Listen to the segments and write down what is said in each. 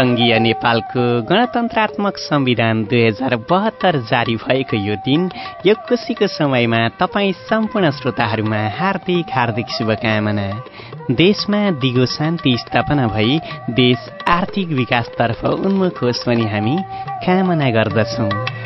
सङ्घीय नेपालको गणतन्त्रात्मक संविधान दुई हजार बहत्तर जारी भएको यो दिन यो खुसीको समयमा तपाईँ सम्पूर्ण श्रोताहरूमा हार्दिक हार्दिक शुभकामना। देशमा दिगो शान्ति स्थापना भई देश आर्थिक विकासतर्फ उन्मुख होस् भनी हामी कामना गर्दछौँ।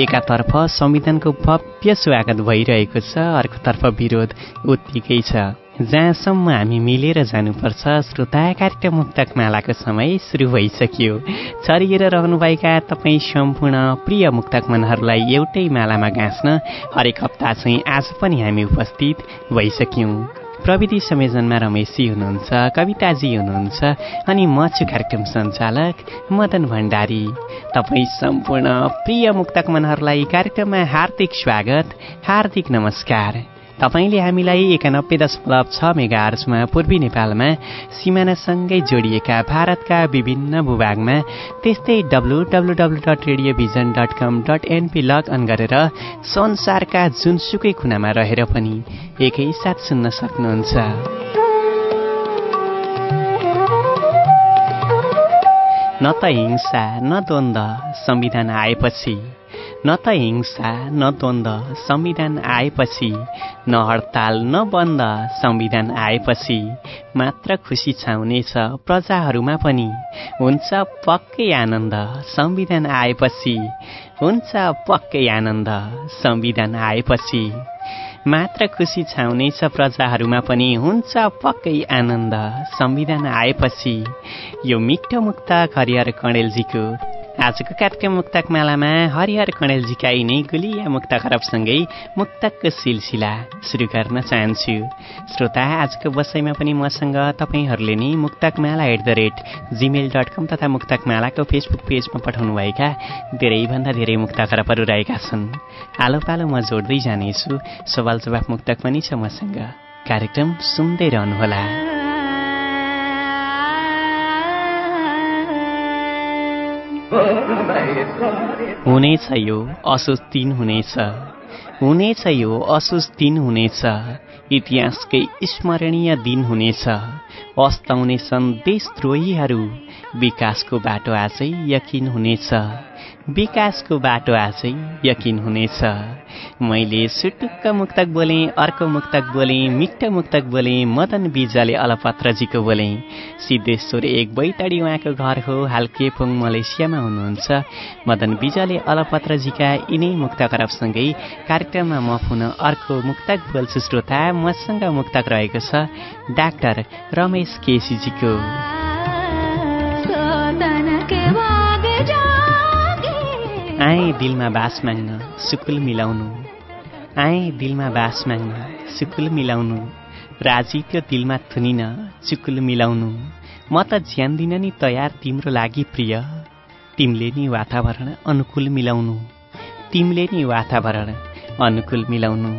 एकातर्फ संविधानको भव्य स्वागत भइरहेको छ अर्कोतर्फ विरोध उत्तिकै छ। जहाँसम्म हामी मिलेर जानुपर्छ श्रोता कार्यक्रम मुक्तक मालाको समय सुरु भइसक्यो। छरिएर रहनुभएका तपाईँ सम्पूर्ण प्रिय मुक्तक मनहरूलाई एउटै मालामा गाँच्न हरेक हप्ता चाहिँ आज पनि हामी उपस्थित भइसक्यौँ। प्रविधि संयोजनमा रमेशजी हुनुहुन्छ कविताजी हुनुहुन्छ अनि म छु कार्यक्रम सञ्चालक मदन भण्डारी। तपाईँ सम्पूर्ण प्रिय मुक्तक मनहरूलाई कार्यक्रममा हार्दिक स्वागत हार्दिक नमस्कार। तपाईँले हामीलाई एकानब्बे दशमलव छ मेगा आर्समा पूर्वी नेपालमा सिमानासँगै जोडिएका भारतका विभिन्न भूभागमा त्यस्तै W W W dot radio vision dot com dot NP log on गरेर संसारका जुनसुकै खुनामा रहेर पनि एकैसाथ सुन्न सक्नुहुन्छ। न त हिंसा न द्वन्द संविधान आएपछि न त हिंसा न द्वन्द संविधान आएपछि न हडताल न बन्द संविधान आएपछि मात्र खुसी छाउनेछ प्रजाहरूमा पनि। हुन्छ पक्कै आनन्द संविधान आएपछि। हुन्छ पक्कै आनन्द संविधान आएपछि। मात्र खुसी छाउनेछ प्रजाहरूमा पनि हुन्छ पक्कै आनन्द संविधान आएपछि। यो मिठो मुक्त हरिहर कणेलजीको आजको कार्यक्रम मुक्तक मालामा हरिहर कणेलजीका यिनै गुलिया मुक्त खरबसँगै मुक्तकको सिलसिला सुरु गर्न चाहन्छु श्रोता आजको बसाइमा पनि मसँग तपाईँहरूले नै Muktak Mala at the rate gmail dot com तथा मुक्तक मालाको फेसबुक पेजमा पठाउनुभएका धेरैभन्दा धेरै मुक्त खरबहरू रहेका छन् आलो पालो म जोड्दै जानेछु सवाल जवाफ मुक्तक पनि छ मसँग कार्यक्रम सुन्दै रहनुहोला हुनेछ यो असोज दिन हुनेछ। हुनेछ यो असोज दिन हुनेछ। इतिहासकै स्मरणीय दिन हुनेछ। अस्ताउनेछन् देशद्रोहीहरू विकासको बाटो आजै यकिन हुनेछ। विकासको बाटो आजै यकिन हुनेछ। मैले सुटुक्क मुक्तक बोले अर्को मुक्तक बोले मिठो मुक्तक बोले मदन बिजाले अलपत्रजीको बोले। सिद्धेश्वर एक बैतडी उहाँको घर हो हाल केफोङ मलेसियामा हुनुहुन्छ। मदन बिजाले अलपत्रजीका यिनै मुक्त खराबसँगै कार्यक्रममा म पुनः अर्को मुक्तक बोल्छु श्रोता मसँग मुक्तक रहेको छ डाक्टर रमेश केसीजीको। आए दिलमा बास माग्न सुकुल मिलाउनु। आए दिलमा बास माग्न सुकुल मिलाउनु। राजी दिलमा थुनिन चुकुल मिलाउनु। म त ज्यान दिन नि तयार तिम्रो लागि प्रिय। तिमीले नि वातावरण अनुकूल मिलाउनु। तिमीले नि वातावरण अनुकूल मिलाउनु।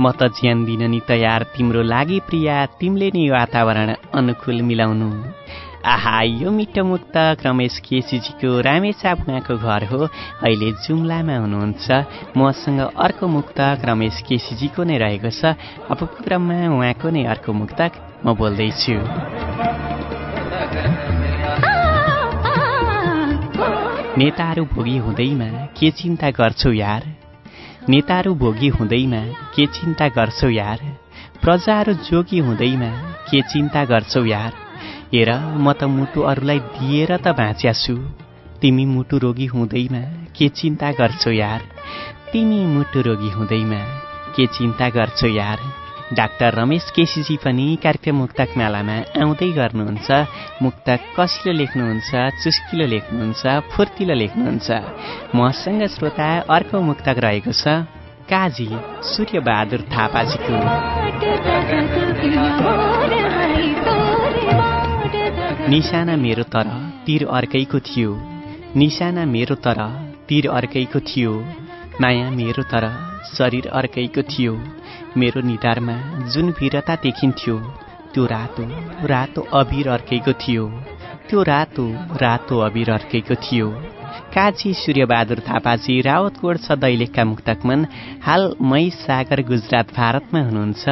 म त ज्यान दिन नि तयार तिम्रो लागि प्रिया। तिमीले नि वातावरण अनुकूल मिलाउनु। आहा यो मिठो मुक्त रमेश केसीजीको रामेछाप उहाँको घर हो। अहिले जुम्लामा हुनुहुन्छ। मसँग अर्को मुक्त रमेश केसीजीको नै रहेको छ। अब क्रममा उहाँको नै अर्को मुक्तक म बोल्दैछु। नेताहरू भोगी हुँदैमा के चिन्ता गर्छौ यार? नेताहरू भोगी हुँदैमा के चिन्ता गर्छौ यार? प्रजाहरू जोगी हुँदैमा के चिन्ता गर्छौ यार? हेर म त मुटु अरूलाई दिएर त बाँच्या छु। तिमी मुटु रोगी हुँदैमा के चिन्ता गर्छौ यार? तिमी मुटु रोगी हुँदैमा के चिन्ता गर्छौ यार? डाक्टर रमेश केसीजी पनि कार्यक्रम मुक्तक मेलामा आउँदै गर्नुहुन्छ। मुक्तक कसिलो लेख्नुहुन्छ चुस्किलो लेख्नुहुन्छ फुर्तिलो लेख्नुहुन्छ? मसँग श्रोता अर्को मुक्तक रहेको छ काजी सूर्यबहादुर थापाजीको। निशाना मेरो तर तिर अर्कैको थियो। निशाना मेरो तर तिर अर्कैको थियो। माया मेरो तर शरीर अर्कैको थियो। मेरो निधारमा जुन वीरता देखिन्थ्यो त्यो रातो रातो अबिर अर्कैको थियो। त्यो रातो रातो अबिर अर्कैको थियो। काजी सूर्यबहादुर थापाजी रावतकोट छ दैलेखका मुक्तकमन हाल मै सागर गुजरात भारतमा हुनुहुन्छ।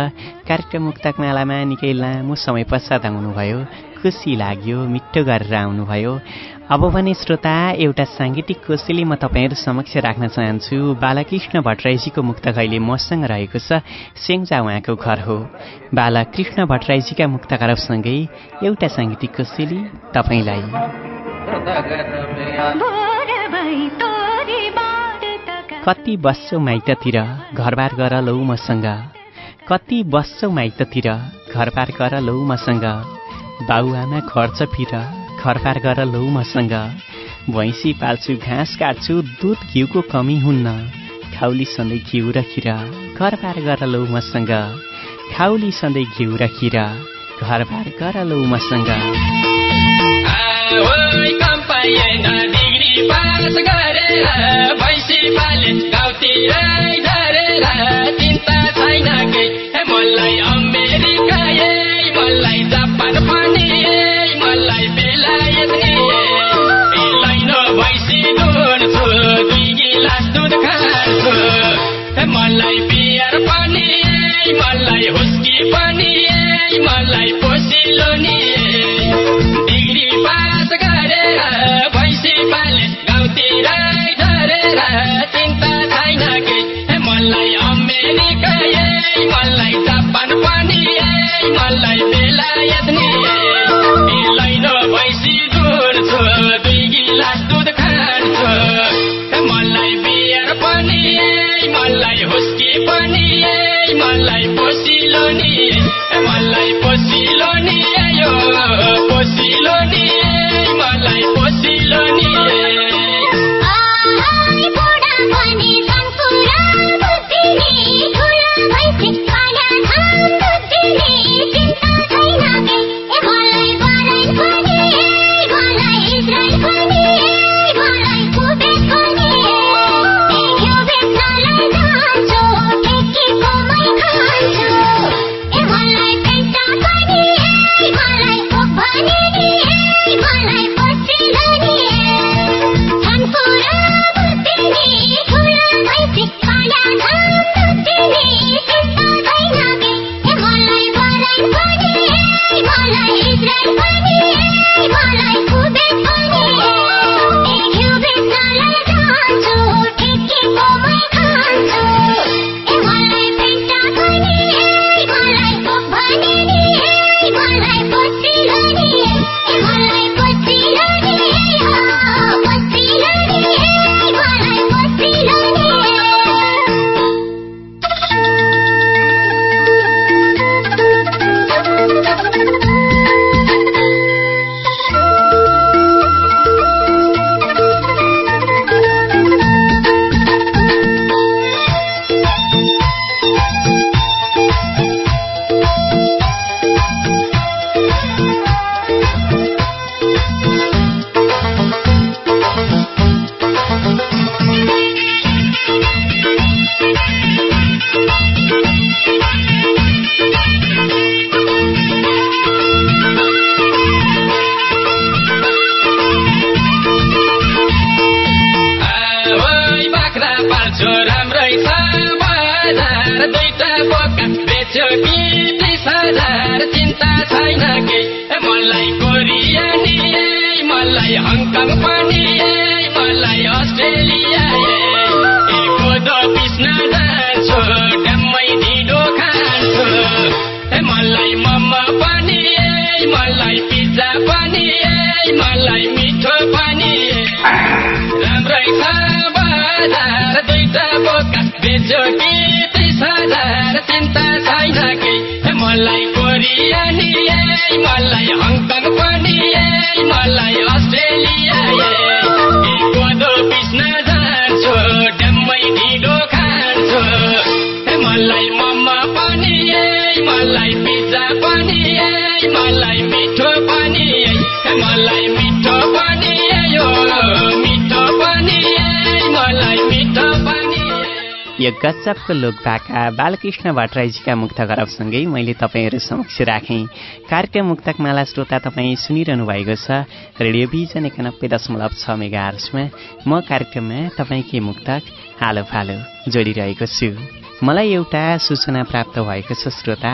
कार्यक्रम मुक्तकमालामा निकै लामो समय पश्चात आउनुभयो। खुसी लाग्यो मिठो गरेर आउनुभयो। अब भने श्रोता एउटा साङ्गीतिक कोसेली म तपाईँहरू समक्ष राख्न चाहन्छु। बालकृष्ण भट्टराईजीको मुक्त अहिले मसँग रहेको छ सेङ्जा उहाँको घर हो। बालकृष्ण भट्टराईजीका मुक्तकारसँगै एउटा साङ्गीतिक कोसेली तपाईँलाई। कति बस्छौ माइततिर घरबार गर लौ मसँग। कति बस्छौ माइततिर घरबार गर लौ मसँग। बाउआमा खर्च फिर खरपार गर लौ मसँग भैँसी पाल्छु घाँस काट्छु दुध घिउको कमी हुन्न। खाउली सधैँ घिउ र खिर घरबार गर लौ मसँग खाउली सधैँ घिउ र खिर घरबार गर लौ मसँग छैन मलाई जापान पनि मलाई बेलायत लैन भैँसी दुर्छु दुई गिलास दुध खान्छु मलाई बियर पनि मलाई हुस्की पनि मलाई पोसिलो नि। डिग्री पास गरेर भैँसी पाले गाउँतिर झरेर चिन्ता छैन के। मलाई अमेरिका मलाई मलाई बेलायत नि यो गच्चपको लोकभाका बालकृष्ण भट्टराईजीका मुक्त गरबसँगै मैले तपाईँहरू समक्ष राखेँ। कार्यक्रम मुक्तक माला श्रोता तपाईँ सुनिरहनु भएको छ। रेडियो भिजन एकानब्बे दशमलव छ मेगा आर्समा म कार्यक्रममा तपाईँकै मुक्तक हालो फालो जोडिरहेको छु। मलाई एउटा सूचना प्राप्त भएको छ श्रोता।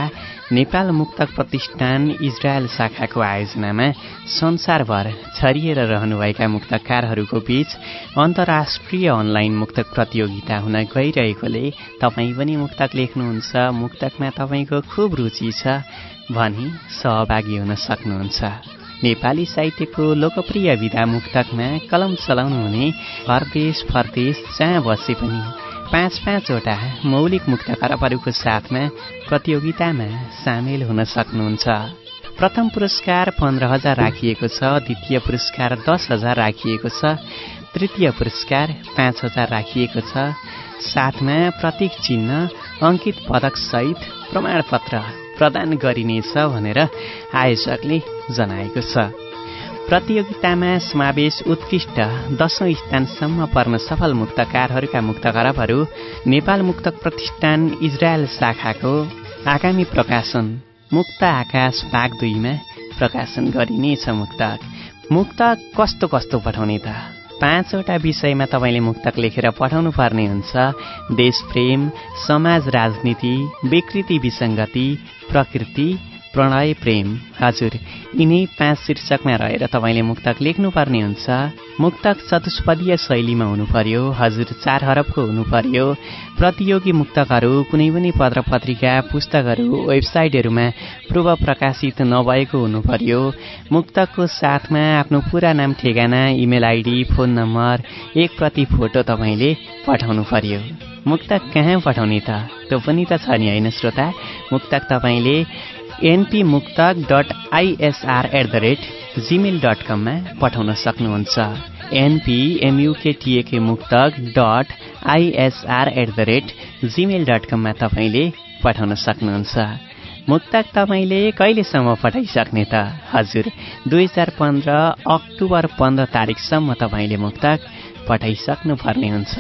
नेपाल मुक्तक प्रतिष्ठान इजरायल शाखाको आयोजनामा संसारभर छरिएर रहनुभएका मुक्तकारहरूको बीच अन्तर्राष्ट्रिय अनलाइन मुक्तक प्रतियोगिता हुन गइरहेकोले तपाईँ पनि मुक्तक लेख्नुहुन्छ। मुक्तकमा तपाईँको खुब रुचि छ भनी सहभागी हुन सक्नुहुन्छ। नेपाली साहित्यको लोकप्रिय विधा मुक्तकमा कलम चलाउनु हुने परदेश फरदेश जहाँ बसे पनि पाँच पाँचवटा मौलिक मुक्त खरबहरूको साथमा प्रतियोगितामा सामेल हुन सक्नुहुन्छ। प्रथम पुरस्कार पन्ध्र हजार राखिएको छ द्वितीय पुरस्कार दस हजार राखिएको छ तृतीय पुरस्कार पाँच हजार राखिएको छ। साथमा प्रतीक चिन्ह अङ्कित पदकसहित प्रमाणपत्र प्रदान गरिनेछ भनेर आयोजकले जनाएको छ। प्रतियोगितामा समावेश उत्कृष्ट दशौं स्थानसम्म पर्न सफल मुक्तकारहरूका मुक्तकरबहरू नेपाल मुक्तक प्रतिष्ठान इजरायल शाखाको आगामी प्रकाशन मुक्त आकाश भाग दुईमा प्रकाशन गरिनेछ मुक्तक। मुक्तक कस्तो कस्तो पठाउने त? पाँचवटा विषयमा तपाईँले मुक्तक लेखेर पठाउनु पर्ने हुन्छ। देशप्रेम समाज राजनीति विकृति विसङ्गति प्रकृति प्रणय प्रेम। हजुर यिनै पाँच शीर्षकमा रहेर तपाईँले मुक्तक लेख्नुपर्ने हुन्छ। मुक्तक चतुष्पदीय शैलीमा हुनु पर्यो हजुर चार हरफको हुनु पर्यो प्रतियोगी मुक्तकहरू कुनै पनि पत्र पत्रिका पुस्तकहरू वेबसाइटहरूमा पूर्व प्रकाशित नभएको हुनु पर्यो मुक्तकको साथमा आफ्नो पुरा नाम ठेगाना इमेल आइडी फोन नम्बर एक प्रति फोटो तपाईँले पठाउनु पर्यो मुक्तक कहाँ पठाउने त? त्यो पनि त छ नि होइन श्रोता। मुक्तक तपाईँले np Muktak dot ISR at the rate gmail dot कममा पठाउन सक्नुहुन्छ। Np MUKTAK Muktak dot ISR at the rate gmail dot कममा तपाईँले पठाउन सक्नुहुन्छ। मुक्तक तपाईँले कहिलेसम्म पठाइसक्ने त? हजुर दुई हजार पन्ध्र अक्टोबर पन्ध्र तारिकसम्म तपाईँले मुक्तक पठाइसक्नु पर्ने हुन्छ।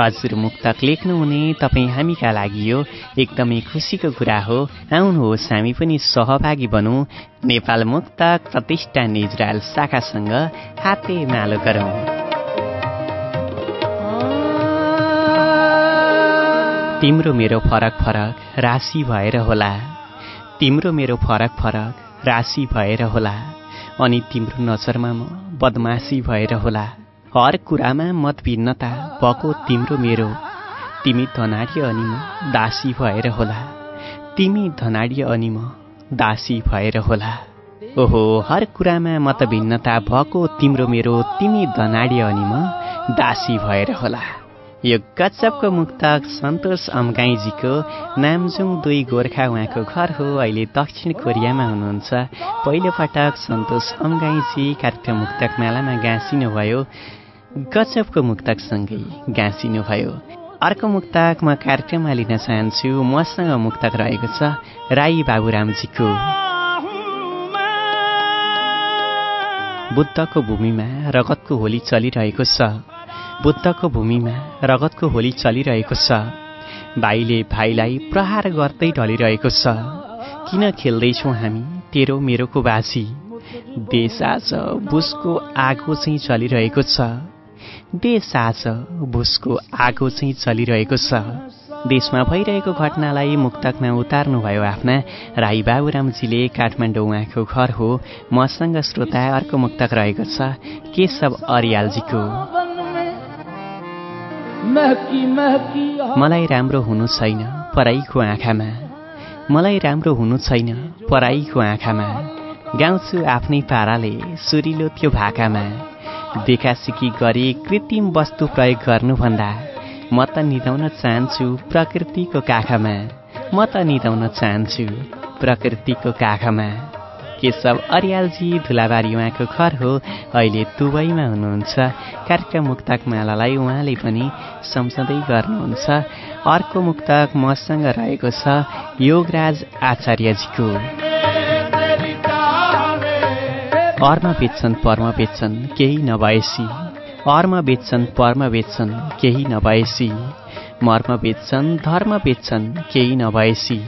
हजुर मुक्तक लेख्नुहुने तपाईँ हामीका लागि यो एकदमै खुसीको कुरा हो। आउनुहोस् हामी पनि सहभागी बनौँ। नेपाल मुक्तक प्रतिष्ठान इजरायल शाखासँग हाते मालो गरौँ। तिम्रो मेरो फरक फरक राशि भएर होला। तिम्रो मेरो फरक फरक राशि भएर होला। अनि तिम्रो नजरमा म बदमासी भएर होला। हर कुरामा मत भिन्नता भएको तिम्रो मेरो। तिमी धनाड्य अनि म दासी भएर होला। तिमी धनाड्य अनि म दासी भएर होला। ओहो हर कुरामा मत भिन्नता भएको तिम्रो मेरो। तिमी धनाड्य अनि म दासी भएर होला। यो गजबको मुक्तक सन्तोष अम्गाईजीको नामजुङ दुई गोर्खा उहाँको घर हो। अहिले दक्षिण कोरियामा हुनुहुन्छ। पहिलोपटक सन्तोष अम्गाईजी कार्यक्रम मुक्तक मेलामा गाँसिनुभयो। गजबको मुक्तकसँगै गाँसिनुभयो अर्को मुक्तक म कार्यक्रममा लिन चाहन्छु मसँग मुक्तक रहेको छ राई बाबुरामजीको बुद्धको भूमिमा रगतको होली चलिरहेको छ। बुद्धको भूमिमा रगतको होली चलिरहेको छ। भाइले भाइलाई प्रहार गर्दै ढलिरहेको छ। किन खेल्दैछौँ हामी तेरो मेरोको बासी देश आज बुसको आगो चाहिँ चलिरहेको छ। आज भुसको आगो चाहिँ चलिरहेको छ। देशमा भइरहेको घटनालाई मुक्तकमा उतार्नुभयो आफ्ना राई बाबुरामजीले काठमाडौँ उहाँको घर हो। मसँग श्रोता अर्को मुक्तक रहेको छ केशव अरियालजीको। मलाई राम्रो हुनु छैन पराईको आँखामा। मलाई राम्रो हुनु छैन पराईको आँखामा। गाउँछु आफ्नै पाराले सुरिलो त्यो भाकामा। देखासिकी गरी कृत्रिम वस्तु प्रयोग गर्नुभन्दा म त निधाउन चाहन्छु प्रकृतिको काखमा। म त निधाउन चाहन्छु प्रकृतिको काखमा। केशव अरियालजी धुलाबारी उहाँको घर हो अहिले दुबईमा हुनुहुन्छ। कार्यक्रम मुक्तक मालालाई उहाँले पनि सम्झँदै गर्नुहुन्छ। अर्को मुक्तक मसँग रहेको छ योगराज आचार्यजीको। अरमा बेच्छन् परमा बेच्छन् केही नभएसी। अरमा बेच्छन् परमा बेच्छन् केही नभएसी। मर्म बेच्छन् धर्म बेच्छन् केही नभएसी।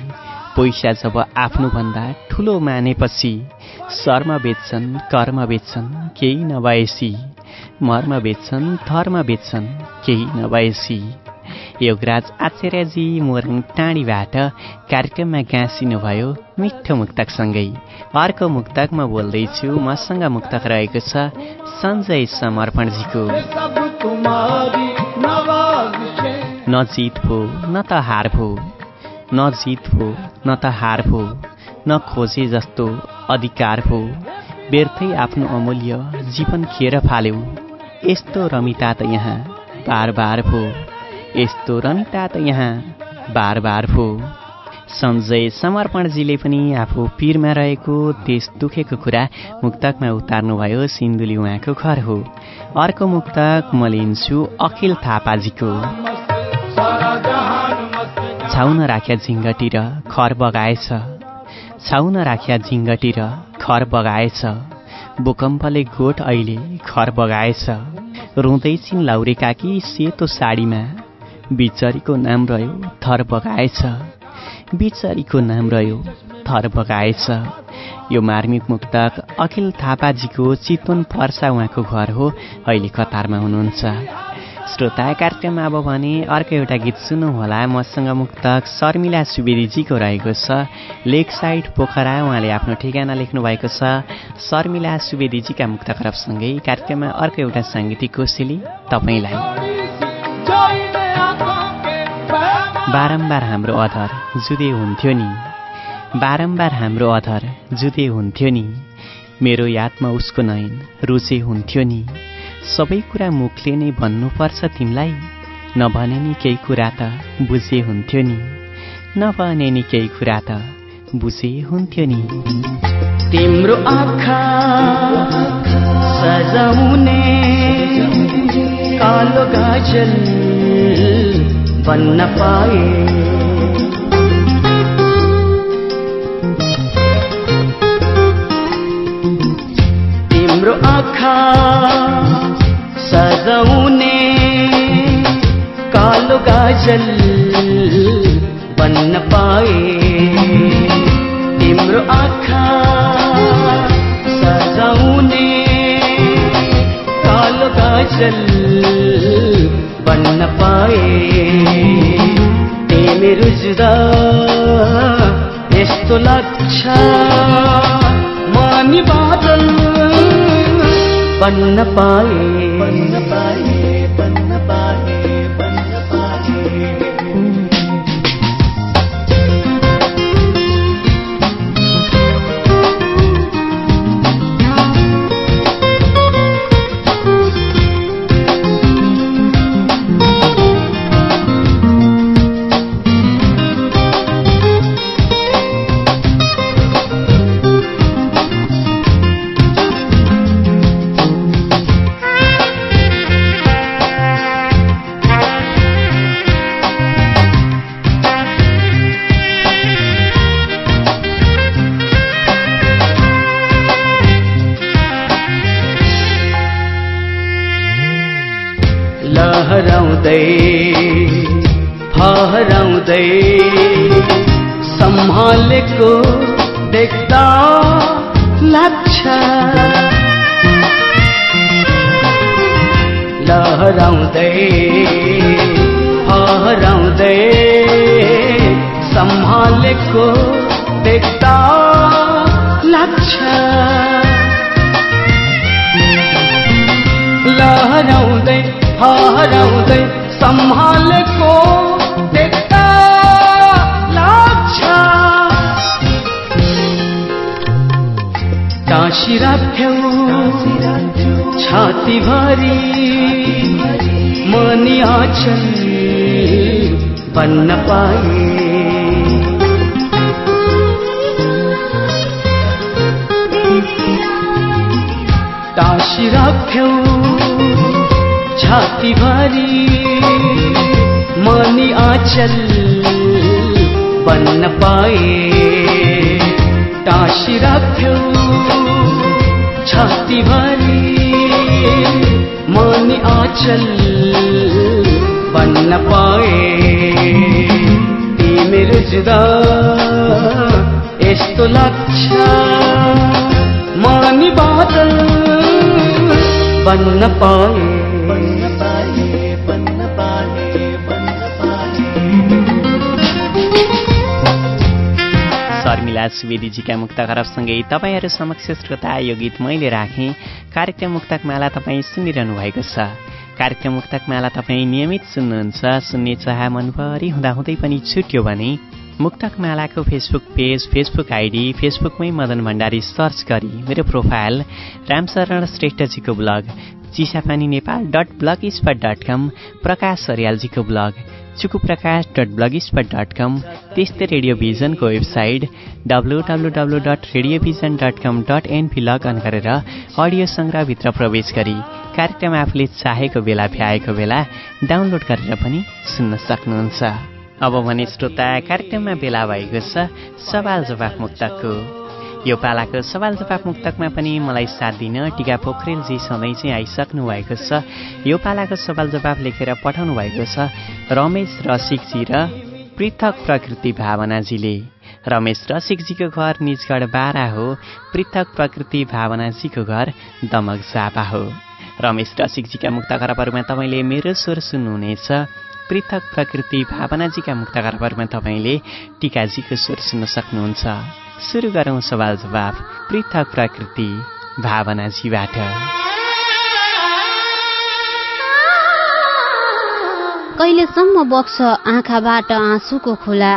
पैसा जब आफ्नोभन्दा ठुलो मानेपछि शर्म बेच्छन् कर्म बेच्छन् केही नभएसी। मर्म बेच्छन् धर्म बेच्छन् केही नभएसी। योगराज आचार्यजी मोरङ टाँडीबाट कार्यक्रममा गाँसिनुभयो मिठो मुक्तकसँगै। अर्को मुक्तक म बोल्दैछु मसँग मुक्तक रहेको छ सञ्जय समर्पणजीको। न जित भो न त हार भो। न जित भो न त हार भो। न खोजे जस्तो अधिकार भो। व्यर्थै आफ्नो अमूल्य जीवन खेर फाल्यौ। यस्तो रमिता त यहाँ बार बार भो। यस्तो रमिता त यहाँ बार बार भो सञ्जय समर्पणजीले पनि आफू पिरमा रहेको देश दुखेको कुरा मुक्तकमा उतार्नुभयो सिन्धुली उहाँको घर हो। अर्को मुक्तक म लिन्छु अखिल थापाजीको। छाउन राख्या झिङ्गटी र खर बगाएछ। छाउन राख्या झिङ्गटी र खर बगाएछ। भूकम्पले गोठ अहिले खर बगाएछ। रुँदैछिन् लाउरे काकी सेतो साडीमा। बिचरीको नाम रह्यो थर बगाएछ। बिचरीको नाम रह्यो थर बगाएछ। यो मार्मिक मुक्तक अखिल थापाजीको चितवन पर्सा उहाँको घर हो अहिले कतारमा हुनुहुन्छ। श्रोता कार्यक्रममा अब भने अर्को एउटा गीत सुन्नुहोला। मसँग मुक्तक शर्मिला सुवेदीजीको रहेको छ। लेक साइड पोखरा उहाँले आफ्नो ठेगाना लेख्नु भएको छ। शर्मिला सुवेदीजीका मुक्त खरबसँगै कार्यक्रममा अर्को एउटा साङ्गीतिक कोसेली तपाईँलाई। बारम्बार हाम्रो अधर जुदे हुन्थ्यो नि। बारम्बार हाम्रो अधर जुदे हुन्थ्यो नि। मेरो यादमा उसको नयन रुचे हुन्थ्यो नि। सबै कुरा मुखले नै भन्नुपर्छ तिमीलाई। नभने नि केही कुरा त बुझे हुन्थ्यो नि। नभने नि केही कुरा त बुझे हुन्थ्यो नि। तिम्रो आँखा सजाउने कालो गाजल बन्न पाए तिम्रो आँखा सजाउने कालो गाजल बन्न पाए तिम्रो आँखा कालो गाजल बन्न पाए। तिमी रुज्दा यस्तो लाग्छ मानी बादल बन्न पाए। बन्न पाए बन्न पाए। बन्न पाए टाँसी राख्यौ छातीभरि मनी आचल बन्न पाए टाँसी राख्यौ छातीभरि मनी आचल। बन्न पाए। तिमीहरू जुदा। यस्तो लाग्छ। म नि बादल बन्न पाए। शर्मिला सुवेदीजीका मुक्त खरबसँगै तपाईँहरू समक्ष श्रोता यो गीत मैले राखेँ। कार्यक्रम मुक्तक माला तपाईँ सुनिरहनु भएको छ। कार्यक्रम मुक्तक माला तपाईँ नियमित सुन्नुहुन्छ सुन्ने चाह मनभरि हुँदाहुँदै पनि छुट्यो भने मुक्तक मालाको फेसबुक पेज फेसबुक आइडी फेसबुकमै मदन भण्डारी सर्च गरी मेरो profile Ramsharan श्रेष्ठजीको blog Chisapani Nepal dot blog spot dot com Prakash अर्यालजीको blog Chukuprakash dot blog spot dot com त्यस्तै radio भिजनको website W W W dot radio vision dot com dot NP log on गरेर audio सङ्ग्रहभित्र प्रवेश गरी कार्यक्रम आफूले चाहेको बेला भ्याएको बेला डाउनलोड गरेर पनि सुन्न सक्नुहुन्छ। अब भने श्रोता कार्यक्रममा बेला भएको छ सवाल जवाफ मुक्तकको। यो पालाको सवाल जवाफ मुक्तकमा पनि मलाई साथ दिन टिका पोखरेलजी सधैँ चाहिँ आइसक्नु भएको छ। यो पालाको सवाल जवाफ लेखेर पठाउनु भएको छ रमेश रसिकजी र पृथक प्रकृति भावनाजीले। रमेश रसिकजीको घर निजगढ बारा हो पृथक प्रकृति भावनाजीको घर दमक जापा हो। रमेश रसिकजीका मुक्त खराबहरूमा तपाईँले मेरो स्वर सुन्नुहुनेछ। पृथक प्रकृति भावनाजीका मुक्त खराबहरूमा तपाईँले टिकाजीको स्वर सुन्न सक्नुहुन्छ। सुरु गरौँ सवाल जवाफ। पृथक प्रकृति भावनाजीबाट। कहिलेसम्म बग्छ आँखाबाट आँसुको खोला?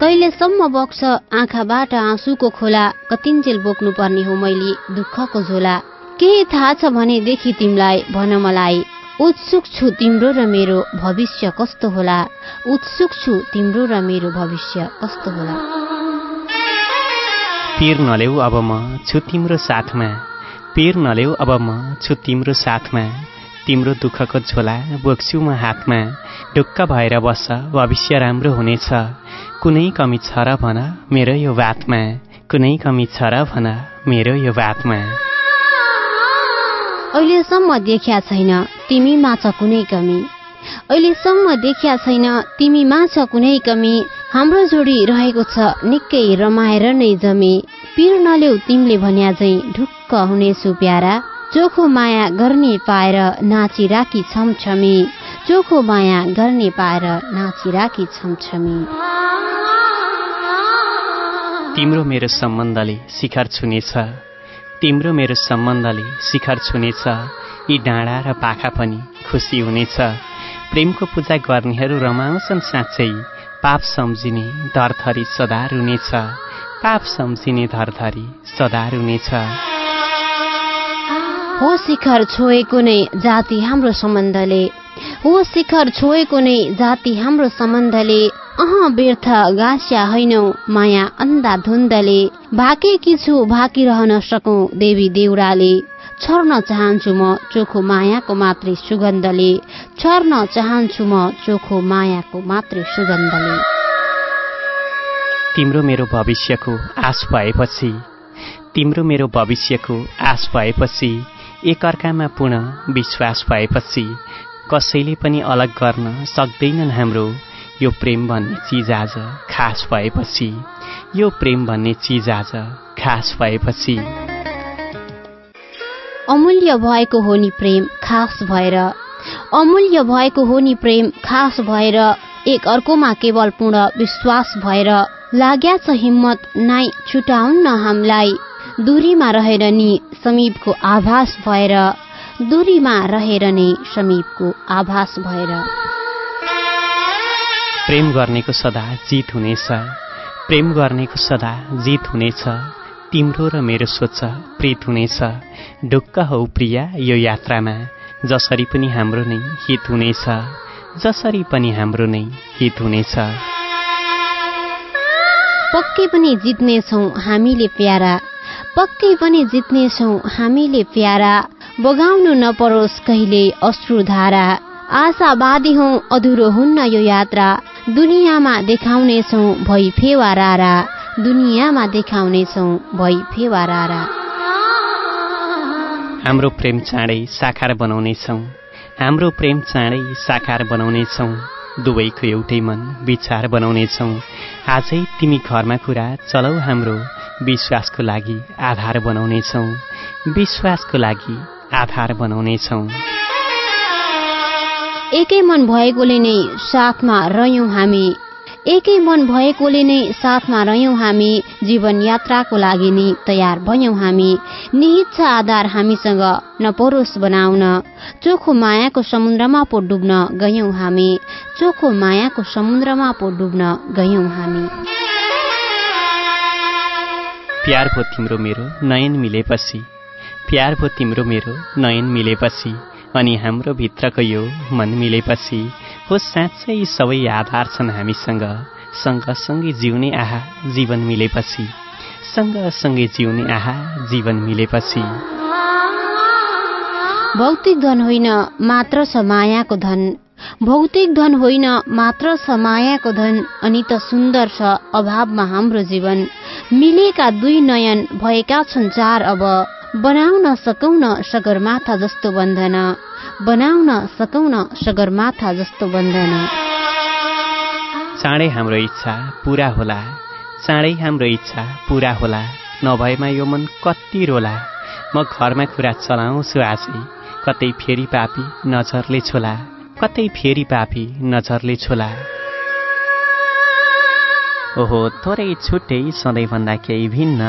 कहिलेसम्म बग्छ आँखाबाट आँसुको खोला? कतिन्जेल बोक्नु पर्ने हो मैले दुःखको झोला। केही थाहा छ भनेदेखि तिमीलाई भन मलाई उत्सुक छु तिम्रो र मेरो भविष्य कस्तो होला। उत्सुक छु तिम्रो र मेरो भविष्य कस्तो होला। पिर नलेऊ अब म छु तिम्रो साथमा। पिर नलेऊ अब म छु तिम्रो साथमा। तिम्रो दुःखको झोला बोक्छु म हातमा। ढुक्क भएर बस भविष्य राम्रो हुनेछ। कुनै कमी छ र भन मेरो यो बातमा। कुनै कमी छ र भन मेरो यो बातमा। अहिलेसम्म देखिया छैन तिमीमा छ कुनै कमी। अहिलेसम्म देखिया छैन तिमीमा छ कुनै कमी। हाम्रो जोडी रहेको छ निकै रमाएर नै जमी। पिर नलेउ तिमीले भन्या झै ढुक्क हुनेछु प्यारा। चोखो माया गर्ने पाएर नाचिराखी छमछमी चोखो माया गर्ने पाएर नाचिराखी छमछमी तिम्रो मेरो सम्बन्धले शिखर छुनेछ। तिम्रो मेरो सम्बन्धले शिखर छुनेछ यी डाँडा र पाखा पनि खुसी हुनेछ। प्रेमको पूजा गर्नेहरू रमाउँछन् साँच्चै। पाप सम्झिने धरधरी सदा रुनेछ पाप सम्झिने धरधरी सदा रुनेछ हो शिखर छोएको नै जाति हाम्रो सम्बन्धले। हो शिखर छोएको नै जाति हाम्रो सम्बन्धले। अह व्यर्थ गास्या होइनौ माया अन्धा धुन्दले। भाकेकी छु भाकी रहन सकौँ देवी देउराले। छर्न चाहन्छु म चोखो मायाको मात्रै सुगन्धले। छर्न चाहन्छु म चोखो मायाको मात्रै सुगन्धले। तिम्रो मेरो भविष्यको आश भएपछि तिम्रो मेरो भविष्यको आश भएपछि एकअर्कामा पुनः विश्वास भएपछि कसैले पनि अलग गर्न सक्दैनन् हाम्रो यो प्रेम भन्ने चिज आज खास भएपछि यो प्रेम भन्ने चिज आज खास भएपछि। अमूल्य भएको हो नि प्रेम खास भएर। अमूल्य भएको हो नि प्रेम खास भएर। एक अर्कोमा केवल पूर्ण विश्वास भएर। लाग्या छ हिम्मत नाइ छुटाउन्न हामीलाई। दूरीमा रहेर नि समीपको आभास भएर। दूरीमा रहेर नै समीपको आभास भएर। प्रेम गर्नेको सदा जित हुनेछ। प्रेम गर्नेको सदा जित हुनेछ। तिम्रो र मेरो सोच प्रीत हुनेछ। ढुक्क हौ प्रिया यो यात्रामा। जसरी पनि हाम्रो नै हित हुनेछ। जसरी पनि हाम्रो नै हित हुनेछ। पक्कै पनि जित्नेछौँ हामीले प्यारा। पक्कै पनि जित्नेछौँ हामीले प्यारा। बगाउनु नपरोस् कहिले अश्रुधारा। आशावादी हौ अधुरो हुन्न यो यात्रा। दुनियाँमा देखाउनेछौँ भई फेवा रारा दुनियाँमा देखाउनेछौँ भई फेवा रारा हाम्रो प्रेम चाँडै साकार बनाउनेछौँ। हाम्रो प्रेम चाँडै साकार बनाउनेछौँ। दुवैको एउटै मन विचार बनाउनेछौ। आजै तिमी घरमा कुरा चलाउ हाम्रो विश्वासको लागि आधार बनाउनेछौ। विश्वासको लागि आधार बनाउनेछौ। एकै मन भएकोले नै साथमा रह्यौँ हामी। एकै मन भएकोले नै साथमा रह्यौँ हामी जीवन यात्राको लागि नि तयार भयौँ हामी। निहित छ आधार हामीसँग नपरोस् बनाउन चोखो मायाको समुद्रमा पो डुब्न गयौँ हामी। चोखो मायाको समुद्रमा पो डुब्न गयौँ हामी। प्यार भो तिम्रो मेरो नयन मिलेपछि। प्यार भो तिम्रो मेरो नयन मिलेपछि। अनि हाम्रो भित्रको यो मन मिलेपछि हो साँच्चै सबै आधार छन् हामीसँग। सँगसँगै जिउने आहा जीवन मिलेपछि। सँगसँगै जिउने आहा जीवन मिलेपछि। भौतिक धन होइन मात्र छ मायाको धन। भौतिक धन होइन मात्र छ मायाको धन। अनि त सुन्दर छ अभावमा हाम्रो जीवन। मिलेका दुई नयन भएका छन् चार अब। बनाउन सकौन सगरमाथा जस्तो बन्धन। बनाउन सकौन सगरमाथा जस्तो बन्धन। चाँडै हाम्रो इच्छा पुरा होला। चाँडै हाम्रो इच्छा पुरा होला। नभएमा यो मन कति रोला। म घरमा कुरा चलाउँछु आजै। कतै फेरि पापी नजरले छोला। कतै फेरि पापी नजरले छोला। ओहो थोरै छुट्टै सधैँभन्दा केही भिन्न।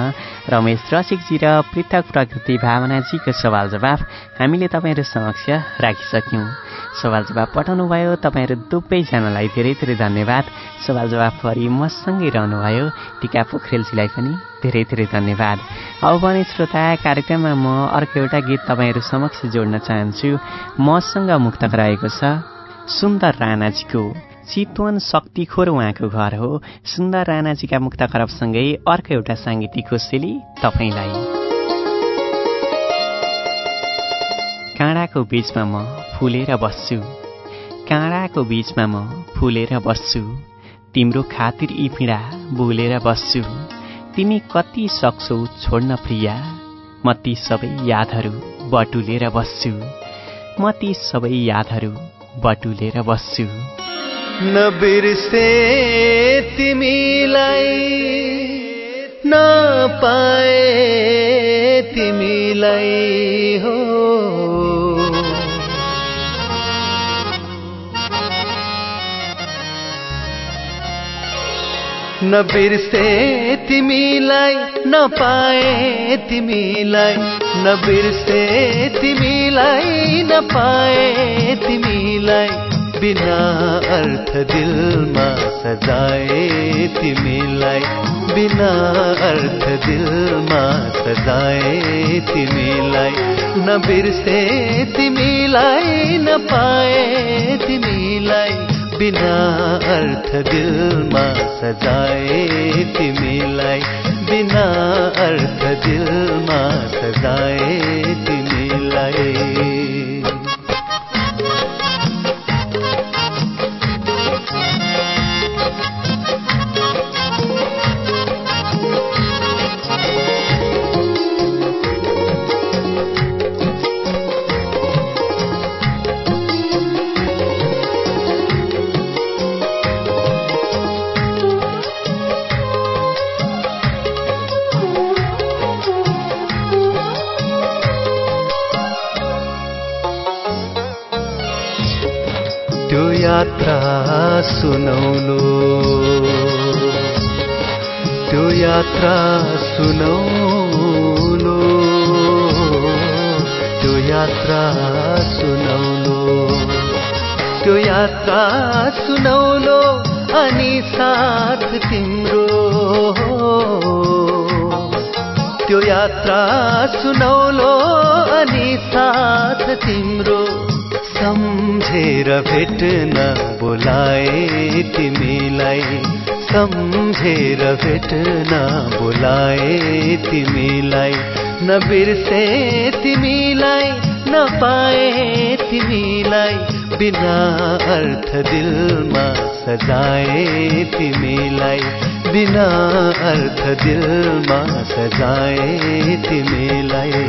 रमेश रसिकजी र पृथक प्रकृति भावनाजीको सवाल जवाफ हामीले तपाईँहरू समक्ष राखिसक्यौँ। सवाल जवाफ पठाउनुभयो तपाईँहरू दुवैजनालाई धेरै धेरै धन्यवाद। सवाल जवाफभरि मसँगै रहनुभयो टिका पोखरेलजीलाई पनि धेरै धेरै धन्यवाद। अब भने श्रोता कार्यक्रममा म अर्को एउटा गीत तपाईँहरू समक्ष जोड्न चाहन्छु। मसँग मुक्तक रहेको छ सुन्दर राणाजीको चितवन शक्तिखोर उहाँको घर हो। सुन्दर राणाजीका मुक्त खरबसँगै अर्को एउटा साङ्गीतिक कोसेली तपाईँलाई। काँडाको बीचमा म फुलेर बस्छु। काँडाको बीचमा म फुलेर बस्छु। तिम्रो खातिर यी पीडा बोलेर बस्छु। तिमी कति सक्छौ छोड्न प्रिया? म ती सबै यादहरू बटुलेर बस्छु। म ती सबै यादहरू बटुलेर बस्छु। नबिर्से तिमीलाई नपाए तिमीलाई हो। नबिर्से तिमीलाई नपाए तिमीलाई नबिर्से तिमीलाई नपाए बिना अर्थ दिलमा सजाए तिमीलाई। बिना अर्थ दिलमा सजाए तिमीलाई। नबिर्से तिमीलाई नपाए तिमीलाई। बिना अर्थ दिलमा सजाए तिमीलाई। बिना अर्थ दिलमा सजाए तिमीलाई। सुनौलो। त्यो यात्रा सुनौलो। त्यो यात्रा सुनौलो। त्यो यात्रा सुनौलो अनि साथ तिम्रो। त्यो यात्रा सुनौलो अनि साथ तिम्रो। सम्झेर भेट्न बोलाए तिमीलाई। सम्झेर भेट्न बोलाए तिमीलाई। नबिर्से तिमीलाई नपाए तिमीलाई। बिना अर्थ दिलमा सजाए तिमीलाई। बिना अर्थ दिलमा सजाए तिमीलाई।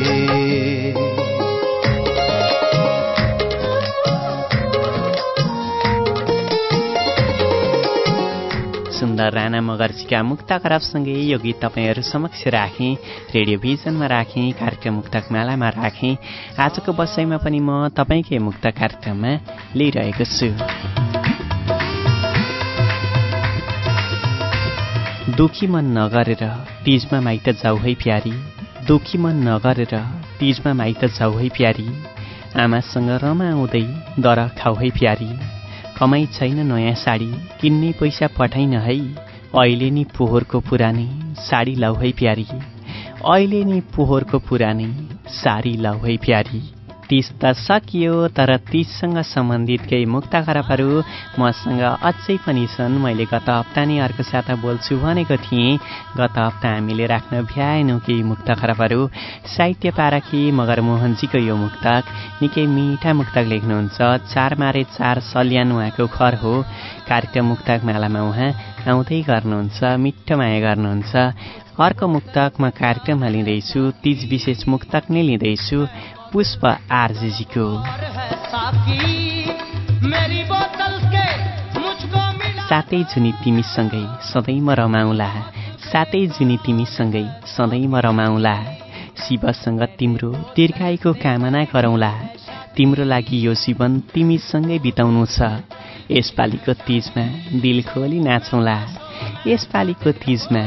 सुन्दर राणा मगर्जीका मुक्त खराबसँगै यो गीत तपाईँहरू समक्ष राखेँ। रेडियो भिजनमा राखेँ कार्यक्रम मुक्तक मालामा राखेँ। आजको बसाइमा पनि म तपाईँकै मुक्त कार्यक्रममा लिइरहेको छु। दुखी मन नगरेर तिजमा माइत जाऊ है प्यारी। दुखी मन नगरेर तिजमा माइत जाऊ है प्यारी। आमासँग रमाउँदै दर खाउ है प्यारी। कमाइ छैन नयाँ साडी। किन्ने पैसा पठाइन है। अहिले नि पोहोरको पुरानै साडी लाउ है प्यारी। अहिले नि पोहोरको पुरानै साडी लाउ है प्यारी। तिस त सकियो तर तिससँग सम्बन्धित केही मुक्त खराबहरू मसँग अझै पनि छन्। मैले गत हप्ता नै अर्को साता बोल्छु भनेको थिएँ। गत हप्ता हामीले राख्न भ्याएनौँ केही मुक्त खराबहरू। साहित्य पारखी मगर मोहनजीको यो मुक्तक। निकै मिठा मुक्तक लेख्नुहुन्छ। चार मारे चार सल्यान उहाँको घर हो। कार्यक्रम मुक्तक मेलामा उहाँ आउँदै गर्नुहुन्छ मिठो माया गर्नुहुन्छ। अर्को मुक्तक म कार्यक्रममा लिँदैछु। तिज विशेष मुक्तक नै लिँदैछु। पुष्प आरजेजीको। सातै जुनी तिमीसँगै सधैँ म रमाउला। सातै जुनी तिमीसँगै सधैँ म रमाउला। शिवसँग तिम्रो दीर्घायुको कामना गरौँला। तिम्रो लागि यो जीवन तिमीसँगै बिताउनु छ। यसपालिको तिजमा दिल खोली नाचौँला। यसपालिको तिजमा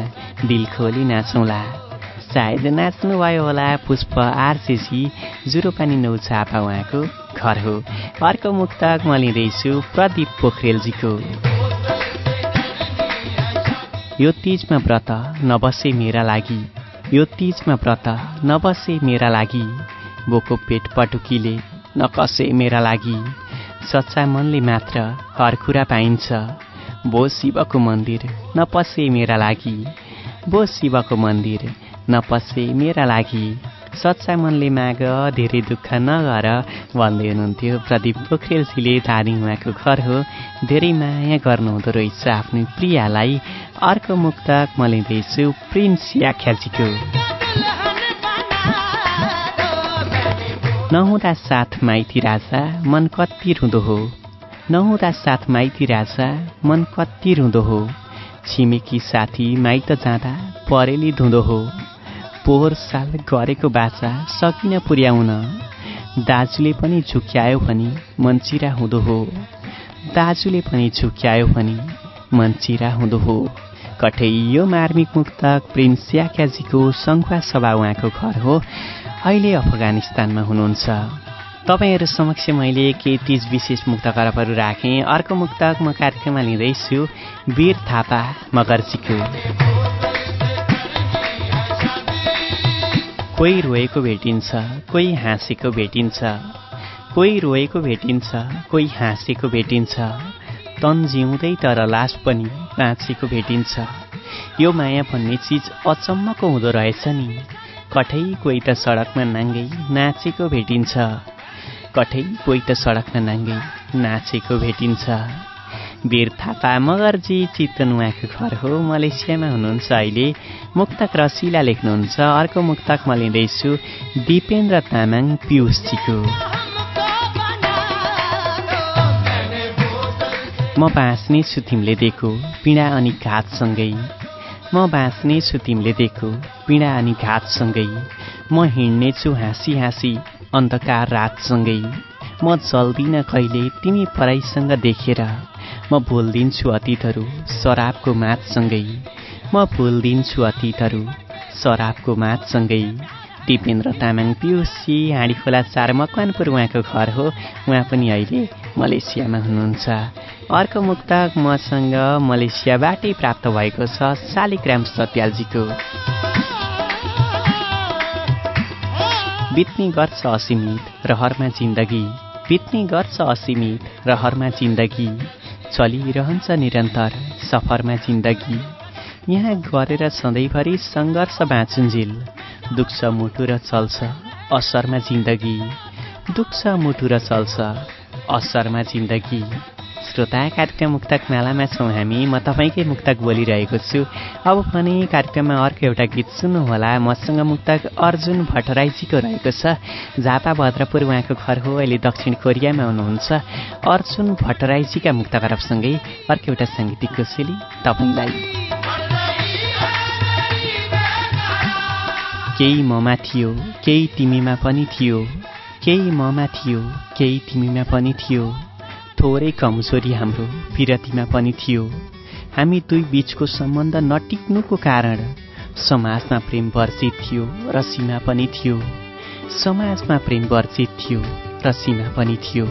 दिल खोली नाचौँला। सायद नाच्नुभयो होला पुष्प आरसिसी जुरोपानी नौ छापा उहाँको घर हो। अर्को मुक्तक म लिँदैछु प्रदीप पोखरेलजीको। यो तिजमा व्रत नबसे मेरा लागि। यो तिजमा व्रत नबसे मेरा लागि। बोको पेट पटुकीले नकसे मेरा लागि। सच्चा मनले मात्र हर कुरा पाइन्छ। बो शिवको मन्दिर नपसे मेरा लागि। बो शिवको मन्दिर नपसे मेरा लागि। सच्चा मनले माग धेरै दुःख नगर भन्दै हुनुहुन्थ्यो। प्रदीप पोखरेलजीले धादिङ उहाँको घर हो। धेरै माया गर्नुहुँदो रहेछ आफ्नो प्रियालाई। अर्को मुक्तक म लिँदैछु प्रिन्स याख्याजीको नहुँदा साथ माइती राजा मन कति रुँदो हो। नहुँदा साथ माइती राजा मन कति रुँदो हो। छिमेकी साथी माइत जाँदा परेली धुँदो हो। पोहोर साल गरेको बाचा सकिन पुर्याउन। दाजुले पनि झुक्यायो भने मन्चिरा हुँदो हो। दाजुले पनि झुक्यायो भने मन्चिरा हुँदो हो। कठै यो मार्मिक मुक्तक प्रेम स्याख्याजीको सङ्खुवा सभा उहाँको घर हो। अहिले अफगानिस्तानमा हुनुहुन्छ। तपाईँहरू समक्ष मैले केही तिज विशेष मुक्त करपहरू राखेँ। अर्को मुक्तक म कार्यक्रममा लिँदैछु। वीर थापा मगर्जीको। कोही रोएको भेटिन्छ कोही हाँसेको भेटिन्छ। कोही रोएको भेटिन्छ कोही हाँसेको भेटिन्छ। तन जिउँदै तर लास पनि बाँचेको भेटिन्छ। यो माया भन्ने चिज अचम्मको हुँदो रहेछ नि। कठै कोही त सडकमा नाङ्गै नाचेको भेटिन्छ। कठै कोही त सडकमा नाङ्गै नाचेको भेटिन्छ। वीर थापा मगरजी चितवन उहाँको घर हो। मलेसियामा हुनुहुन्छ अहिले। मुक्तक रसिला लेख्नुहुन्छ। अर्को मुक्तक म लिँदैछु। दिपेन्द्र तामाङ पियुषजीको। म बाँच्ने छु तिमीले दिएको पीडा अनि घातसँगै। म बाँच्ने छु तिमीले दिएको पीडा अनि घातसँगै। म हिँड्नेछु हाँसी हाँसी अन्धकार रातसँगै। म चल्दिनँ कहिले तिमी पराईसँग देखेर म भुलिदिन्छु अतीतहरू शराबको मातसँगै। म भुलिदिन्छु अतीतहरू शराबको मातसँगै। दिपेन्द्र तामाङ पियुसी हाँडी खोला चार मकवानपुर उहाँको घर हो। उहाँ पनि अहिले मलेसियामा हुनुहुन्छ। अर्को मुक्तक मसँग मलेसियाबाटै प्राप्त भएको छ शालिग्राम सत्यालजीको। बित्ने गर्छ असीमित रहरमा जिन्दगी। बित्ने गर्छ असीमित रहरमा जिन्दगी। चलिरहन्छ निरन्तर सफरमा जिन्दगी। यहाँ गरेर सधैँभरि सङ्घर्ष बाँचुन्जेल। दुख्छ मुटु र चल्छ असरमा जिन्दगी। दुख्छ मुटु र चल्छ असरमा जिन्दगी। श्रोता कार्यक्रम मुक्तक मालामा छौँ हामी। म तपाईँकै मुक्तक बोलिरहेको छु। अब पनि कार्यक्रममा अर्को एउटा गीत सुन्नुहोला। मसँग मुक्तक अर्जुन भट्टराईजीको रहेको छ। झापा भद्रपुर उहाँको घर हो। अहिले दक्षिण कोरियामा हुनुहुन्छ। अर्जुन भट्टराईजीका मुक्त करपसँगै अर्को एउटा साङ्गीतिक कोसेली तपाईँलाई। केही ममा थियो केही तिमीमा पनि थियो। केही ममा थियो केही तिमीमा पनि थियो। थोरै कमजोरी हाम्रो विरतीमा पनि थियो। हामी दुई बीचको सम्बन्ध नटिक्नुको कारण समाजमा प्रेम वर्जित थियो र सीमा पनि थियो। समाजमा प्रेम वर्जित थियो र सीमा पनि थियो।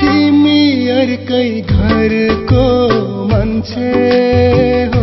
तिमी अर्कै घरको मान्छे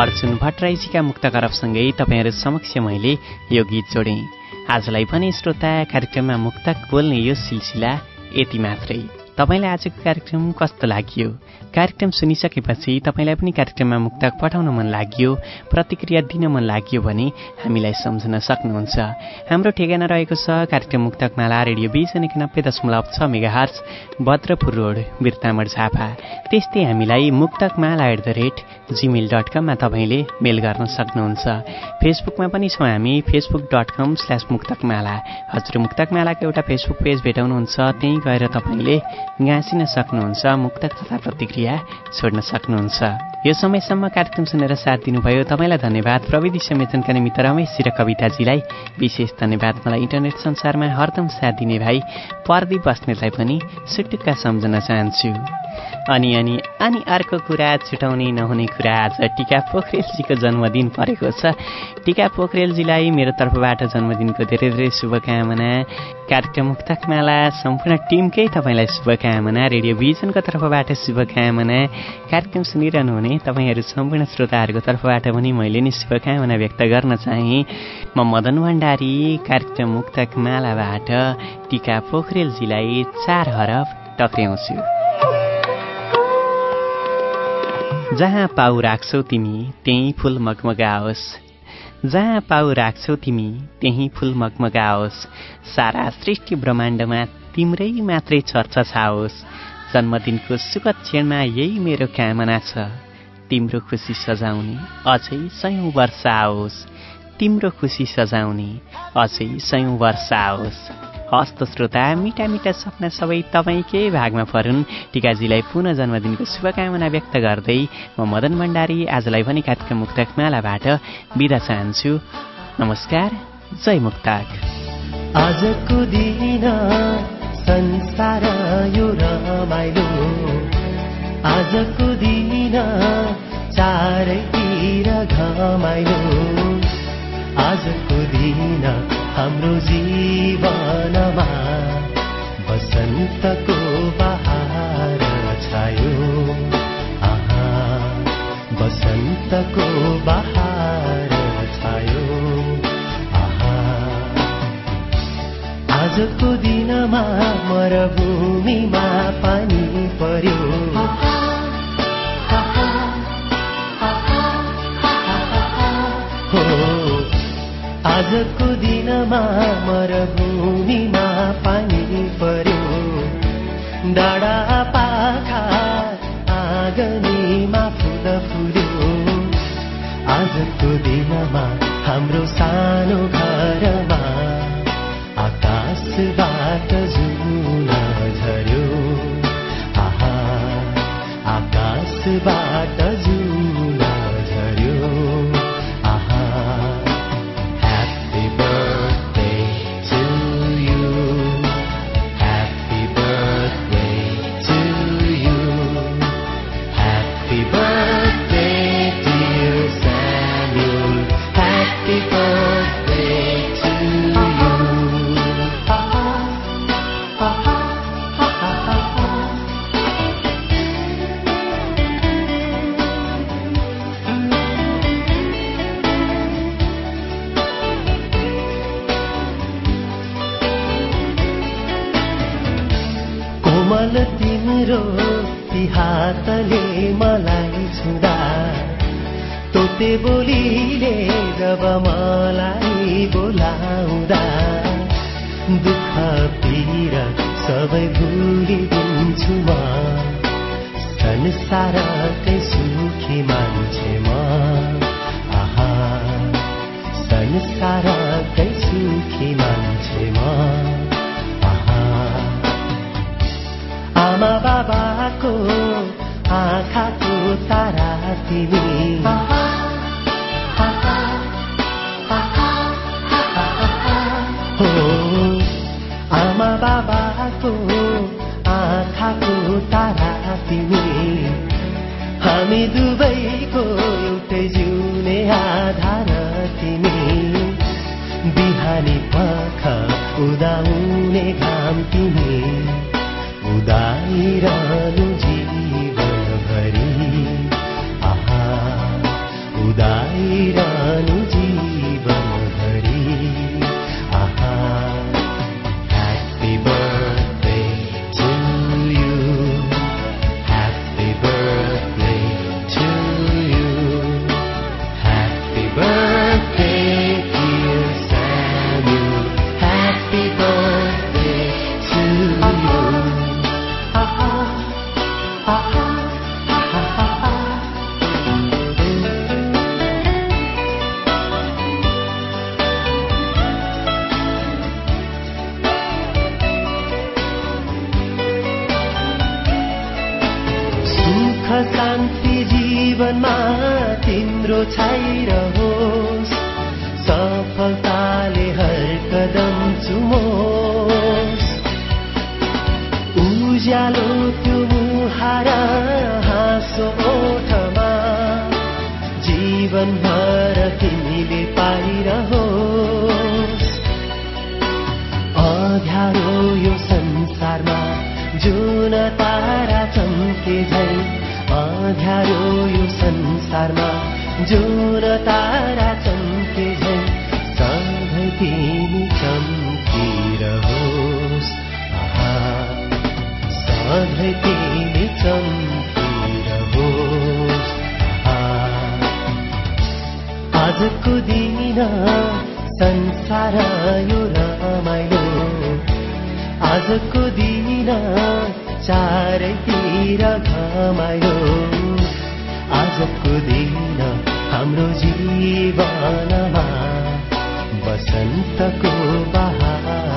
अर्जुन भट्टराईजीका मुक्त करपसँगै तपाईँहरू समक्ष मैले यो गीत जोडेँ। आजलाई पनि श्रोता कार्यक्रममा मुक्तक बोल्ने यो सिलसिला यति मात्रै। तपाईँलाई आजको कार्यक्रम कस्तो लाग्यो? कार्यक्रम सुनिसकेपछि तपाईँलाई पनि कार्यक्रममा मुक्तक पठाउन मन लाग्यो प्रतिक्रिया दिन मन लाग्यो भने हामीलाई सम्झन सक्नुहुन्छ। हाम्रो ठेगाना रहेको छ कार्यक्रम मुक्तकमाला रेडियो बिजन एकानब्बे दशमलव छ mega hertz Bhadrapur road Birtamod Jhapa. त्यस्तै हामीलाई Muktakmala at the rate gmail dot कममा तपाईँले मेल गर्न सक्नुहुन्छ। फेसबुकमा पनि छौँ हामी Facebook dot com slash Muktakmala. हजुर मुक्तकमालाको एउटा फेसबुक पेज भेटाउनुहुन्छ त्यहीँ गएर तपाईँले गाँसिन सक्नुहुन्छ मुक्तक तथा प्रतिक्रिया छोड्न सक्नुहुन्छ। यो समयसम्म कार्यक्रम सुनेर साथ दिनुभयो तपाईँलाई धन्यवाद। प्रविधि संयोजनका निमित्त रमेशजी र कविताजीलाई विशेष धन्यवाद। मलाई इन्टरनेट संसारमा हरदम साथ दिने भाइ प्रदीप बस्नेतलाई पनि सुटुक्का सम्झन चाहन्छु। अनि अनि अनि अर्को कुरा छुटाउने नहुने कुरा आज टिका पोखरेलजीको जन्मदिन परेको छ। टिका पोखरेलजीलाई मेरो तर्फबाट जन्मदिनको धेरै धेरै शुभकामना। कार्यक्रम मुक्तकमाला सम्पूर्ण टिमकै तपाईँलाई शुभकामना। रेडियो भिजनको तर्फबाट शुभकामना। कार्यक्रम सुनिरहनु हुने तपाईँहरू सम्पूर्ण श्रोताहरूको तर्फबाट पनि मैले नि शुभकामना व्यक्त गर्न चाहेँ। म मदन भण्डारी कार्यक्रम मुक्तकमालाबाट टिका पोखरेलजीलाई चार हरफ टक्र्याउँछु। जहाँ पाउ राख्छौ तिमी त्यहीँ फुल मगमगाओस्। जहाँ पाउ राख्छौ तिमी त्यहीँ फुल मगमगाओस्। सारा सृष्टि ब्रह्माण्डमा तिम्रै मात्रै चर्चा छाओस्। जन्मदिनको सुखद क्षणमा यही मेरो कामना छ। तिम्रो खुसी सजाउने अझै सयौँ वर्ष आओस्। तिम्रो खुसी सजाउने अझै सयौँ वर्ष आओस्। हस्त श्रोता मिठा मिठा सपना सबै तपाईँकै भागमा परुन् टिकाजीलाई पुनः जन्मदिनको शुभकामना व्यक्त गर्दै म मदन भण्डारी आजलाई पनि कार्यक्रम मुक्तक मालाबाट बिदा चाहन्छु। नमस्कार जय मुक्ताक। आजको दिन संसार यो रमाइलो। आजको दिन चारैतिर घमाइलो। आजको दिन हाम्रो जीवनमा बसन्तको बहार छायो। आहा बसन्तको बहार छायो। आहा आजको दिनमा मरभूमिमा पानी पर्यो। आजको दिनमा मरभूमिमा पानी पर्यो। डाँडा पाखा आँगनीमा फुल आजको दिनमा हाम्रो सानो घरमा आकाशबाट जुन झर्यो। आहा आकाशबाट शान्ति जीवनमा तिम्रो छाइरहोस् सफलताले हर कदम चुमोस्। उज्यालो अध्यारो यो संसारमा जुन तारा चम्के झै सधैँ तिमी चम्किरहोस् सधैँ तिमी चम्किरहोस् आजको दिन संसार यो रमाइलो। आजको दिन चारैतिर घमायो रोक्नु दिन हाम्रो जीवनमा बसन्तको बहार।